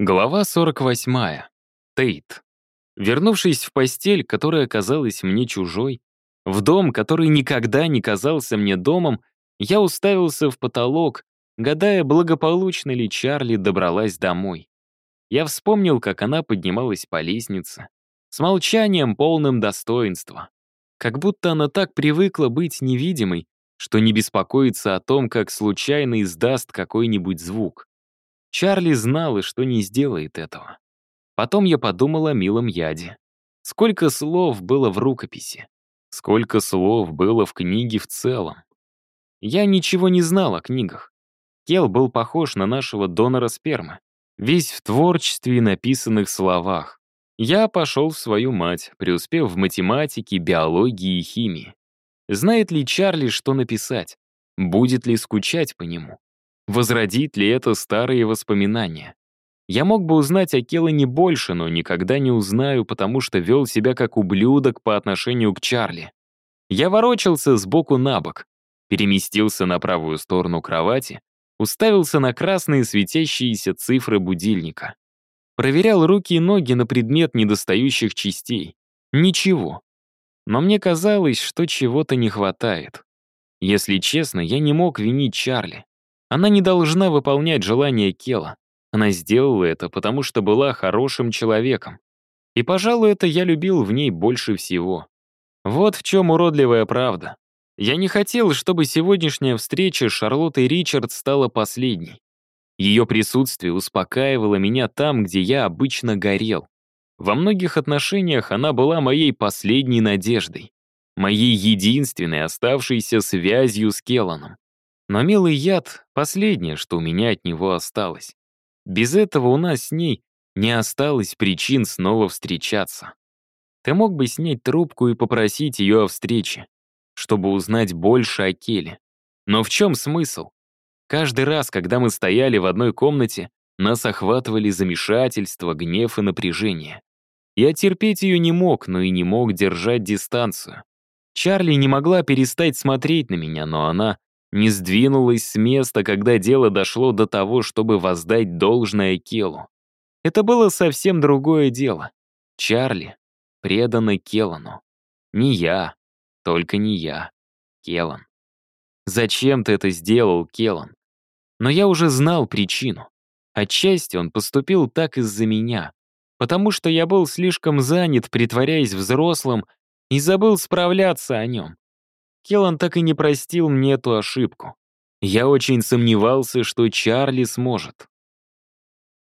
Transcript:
Глава 48. Тейт. Вернувшись в постель, которая казалась мне чужой, в дом, который никогда не казался мне домом, я уставился в потолок, гадая, благополучно ли Чарли добралась домой. Я вспомнил, как она поднималась по лестнице, с молчанием, полным достоинства. Как будто она так привыкла быть невидимой, что не беспокоится о том, как случайно издаст какой-нибудь звук. Чарли знал, и что не сделает этого. Потом я подумал о милом яде. Сколько слов было в рукописи. Сколько слов было в книге в целом. Я ничего не знал о книгах. Кел был похож на нашего донора спермы. Весь в творчестве и написанных словах. Я пошел в свою мать, преуспев в математике, биологии и химии. Знает ли Чарли, что написать? Будет ли скучать по нему? Возродит ли это старые воспоминания? Я мог бы узнать о Келлане больше, но никогда не узнаю, потому что вел себя как ублюдок по отношению к Чарли. Я ворочался сбоку на бок, переместился на правую сторону кровати, уставился на красные светящиеся цифры будильника. Проверял руки и ноги на предмет недостающих частей. Ничего. Но мне казалось, что чего-то не хватает. Если честно, я не мог винить Чарли. Она не должна выполнять желания Кела. Она сделала это, потому что была хорошим человеком. И, пожалуй, это я любил в ней больше всего. Вот в чем уродливая правда. Я не хотел, чтобы сегодняшняя встреча с Шарлоттой Ричард стала последней. Ее присутствие успокаивало меня там, где я обычно горел. Во многих отношениях она была моей последней надеждой, моей единственной оставшейся связью с Келланом. Но милый яд — последнее, что у меня от него осталось. Без этого у нас с ней не осталось причин снова встречаться. Ты мог бы снять трубку и попросить ее о встрече, чтобы узнать больше о Келе. Но в чем смысл? Каждый раз, когда мы стояли в одной комнате, нас охватывали замешательство, гнев и напряжение. Я терпеть ее не мог, но и не мог держать дистанцию. Чарли не могла перестать смотреть на меня, но она не сдвинулась с места, когда дело дошло до того, чтобы воздать должное Келу. Это было совсем другое дело. Чарли предана Келану. Не я, только не я, Келан. Зачем ты это сделал, Келан? Но я уже знал причину. Отчасти он поступил так из-за меня, потому что я был слишком занят, притворяясь взрослым, и забыл справляться о нем. Келлан так и не простил мне эту ошибку. Я очень сомневался, что Чарли сможет.